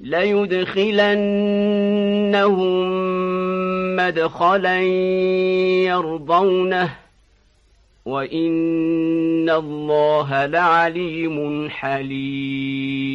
ليدخلنهم مدخلا يرضونه وإن الله لعليم حليم.